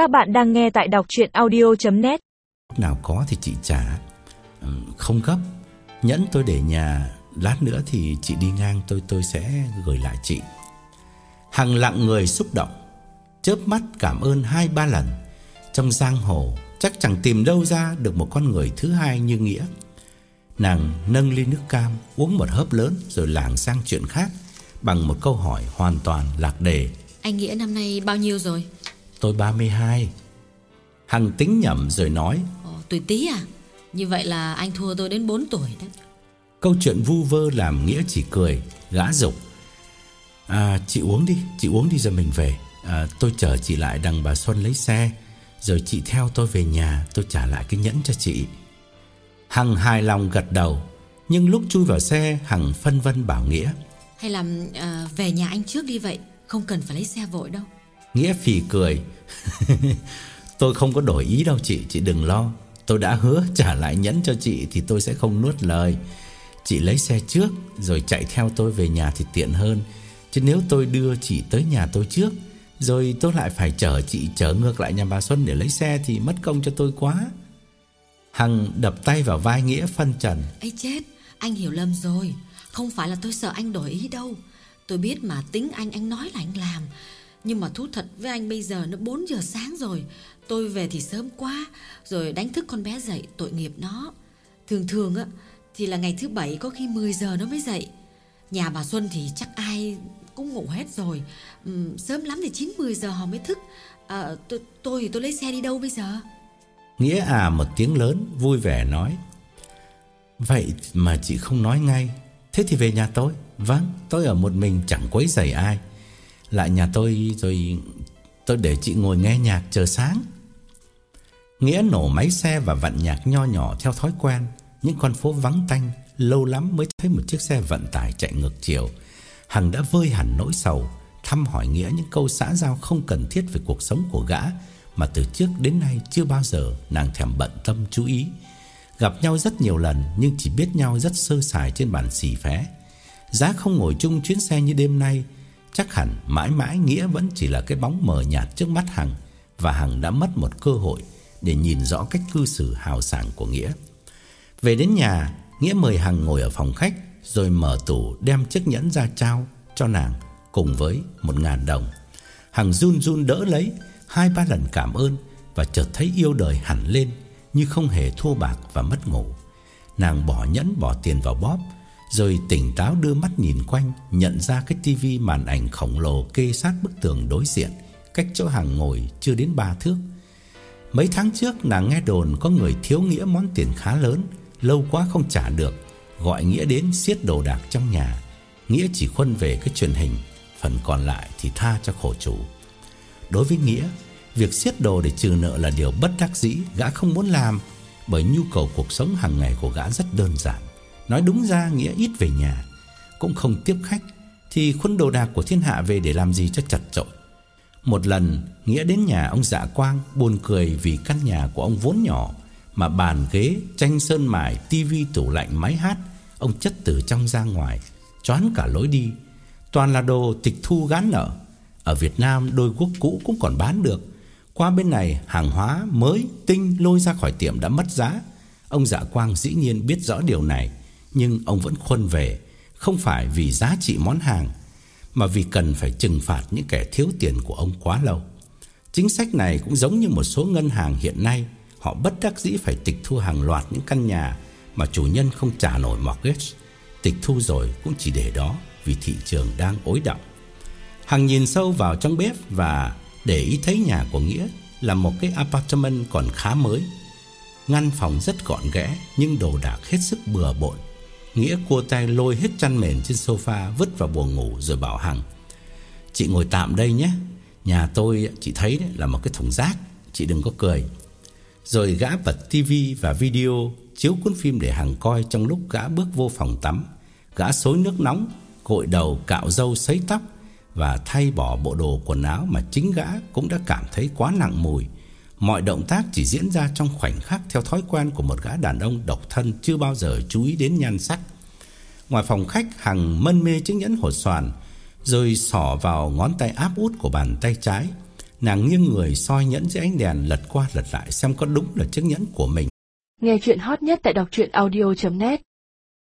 Các bạn đang nghe tại đọc chuyện audio.net Nào có thì chị trả. Ừ, Không gấp. Nhẫn tôi để nhà Lát nữa thì chị đi ngang tôi tôi sẽ gửi lại chị. Hằng lặng người xúc động Chớp mắt cảm ơn hai ba lần. Trong giang hồ Chắc chẳng tìm đâu ra được một con người thứ hai như Nghĩa. Nàng nâng ly nước cam Uống một hớp lớn Rồi lảng sang chuyện khác Bằng một câu hỏi hoàn toàn lạc đề. Anh Nghĩa năm nay bao nhiêu rồi? Tôi 32 Hằng tính nhẩm rồi nói. Ồ, tuổi tí à? Như vậy là anh thua tôi đến 4 tuổi đó Câu chuyện vu vơ làm Nghĩa chỉ cười Gã dục. À chị uống đi Chị uống đi rồi mình về. À, Tôi chở chị lại đằng bà Xuân lấy xe. Rồi chị theo tôi về nhà Tôi trả lại cái nhẫn cho chị. Hằng hài lòng gật đầu Nhưng lúc chui vào xe Hằng phân vân bảo Nghĩa. Hay là à, về nhà anh trước đi vậy Không cần phải lấy xe vội đâu Nghĩa phì cười. Tôi không có đổi ý đâu chị Chị đừng lo. Tôi đã hứa trả lại nhẫn cho chị Thì tôi sẽ không nuốt lời. Chị lấy xe trước, Rồi chạy theo tôi về nhà thì tiện hơn. Chứ nếu tôi đưa chị tới nhà tôi trước, Rồi tôi lại phải chở chị Chở ngược lại nhà bà Xuân để lấy xe Thì mất công cho tôi quá. Hằng đập tay vào vai Nghĩa phân trần. Ấy chết, Anh hiểu lầm rồi. Không phải là tôi sợ anh đổi ý đâu. Tôi biết mà tính anh anh nói là anh làm. Nhưng mà thú thật với anh bây giờ nó 4 giờ sáng rồi. Tôi về thì sớm quá Rồi đánh thức con bé dậy tội nghiệp nó. Thường thường á Thì là ngày thứ bảy có khi 10 giờ nó mới dậy. Nhà bà Xuân thì chắc ai cũng ngủ hết rồi. Ừ, Sớm lắm thì 9-10 giờ họ mới thức. À, tôi, tôi thì tôi lấy xe đi đâu bây giờ? Nghĩa à một tiếng lớn vui vẻ nói. Vậy mà chị không nói ngay. Thế thì về nhà tôi. Vâng tôi ở một mình chẳng quấy rầy ai. Lại nhà tôi rồi Tôi để chị ngồi nghe nhạc chờ sáng. Nghĩa nổ máy xe và vặn nhạc nho nhỏ theo thói quen. Những con phố vắng tanh, Lâu lắm mới thấy một chiếc xe vận tải chạy ngược chiều. Hằng đã vơi hẳn nỗi sầu, Thăm hỏi Nghĩa những câu xã giao không cần thiết về cuộc sống của gã, Mà từ trước đến nay chưa bao giờ nàng thèm bận tâm chú ý. Gặp nhau rất nhiều lần, nhưng chỉ biết nhau rất sơ sài trên bàn xì phé. Giá không ngồi chung chuyến xe như đêm nay Chắc hẳn mãi mãi Nghĩa vẫn chỉ là cái bóng mờ nhạt trước mắt Hằng, Và Hằng đã mất một cơ hội để nhìn rõ cách cư xử hào sảng của Nghĩa. Về đến nhà, Nghĩa mời Hằng ngồi ở phòng khách, Rồi mở tủ đem chiếc nhẫn ra trao cho nàng Cùng với một ngàn đồng. Hằng run run đỡ lấy, Hai ba lần cảm ơn Và chợt thấy yêu đời hẳn lên Như không hề thua bạc và mất ngủ. Nàng bỏ nhẫn bỏ tiền vào bóp rồi tỉnh táo đưa mắt nhìn quanh, Nhận ra cái tivi màn ảnh khổng lồ Kê sát bức tường đối diện, Cách chỗ hàng ngồi chưa đến ba thước. Mấy tháng trước, nàng nghe đồn Có người thiếu nghĩa món tiền khá lớn, Lâu quá không trả được, Gọi Nghĩa đến siết đồ đạc trong nhà. Nghĩa chỉ khuân về cái truyền hình, Phần còn lại thì tha cho khổ chủ. Đối với Nghĩa, Việc siết đồ để trừ nợ là điều bất đắc dĩ, Gã không muốn làm, Bởi nhu cầu cuộc sống hàng ngày của gã rất đơn giản. Nói đúng ra Nghĩa ít về nhà Cũng không tiếp khách Thì khuân đồ đạc của thiên hạ về để làm gì cho chật trội Một lần Nghĩa đến nhà ông dạ quang Buồn cười vì căn nhà của ông vốn nhỏ Mà bàn ghế, tranh sơn mài tivi tủ lạnh, máy hát Ông chất từ trong ra ngoài Choán cả lối đi. Toàn là đồ tịch thu gán nợ. Ở Việt Nam đôi quốc cũ cũng còn bán được. Qua bên này hàng hóa mới tinh lôi ra khỏi tiệm đã mất giá. Ông dạ quang dĩ nhiên biết rõ điều này. Nhưng ông vẫn khuân về, Không phải vì giá trị món hàng, Mà vì cần phải trừng phạt những kẻ thiếu tiền của ông quá lâu. Chính sách này cũng giống như một số ngân hàng hiện nay, Họ bất đắc dĩ phải tịch thu hàng loạt những căn nhà Mà chủ nhân không trả nổi mortgage. Tịch thu rồi cũng chỉ để đó Vì thị trường đang ối động Hằng nhìn sâu vào trong bếp Và để ý thấy nhà của Nghĩa Là một cái apartment còn khá mới. Ngăn phòng rất gọn ghẽ Nhưng đồ đạc hết sức bừa bộn. Nghĩa cua tay lôi hết chăn mền trên sofa, Vứt vào buồng ngủ rồi bảo Hằng, Chị ngồi tạm đây nhé. Nhà tôi, chị thấy đấy, là một cái thùng rác, Chị đừng có cười. Rồi gã bật tivi và video Chiếu cuốn phim để Hằng coi Trong lúc gã bước vô phòng tắm. Gã xối nước nóng, Gội đầu cạo râu sấy tóc Và thay bỏ bộ đồ quần áo Mà chính gã cũng đã cảm thấy quá nặng mùi. Mọi động tác chỉ diễn ra trong khoảnh khắc Theo thói quen của một gã đàn ông độc thân Chưa bao giờ chú ý đến nhan sắc. Ngoài phòng khách, Hằng mân mê chiếc nhẫn hột xoàn, Rồi xỏ vào ngón tay áp út của bàn tay trái. Nàng nghiêng người soi nhẫn dưới ánh đèn lật qua lật lại xem có đúng là chiếc nhẫn của mình. Nghe chuyện hot nhất tại đọc truyện audio.net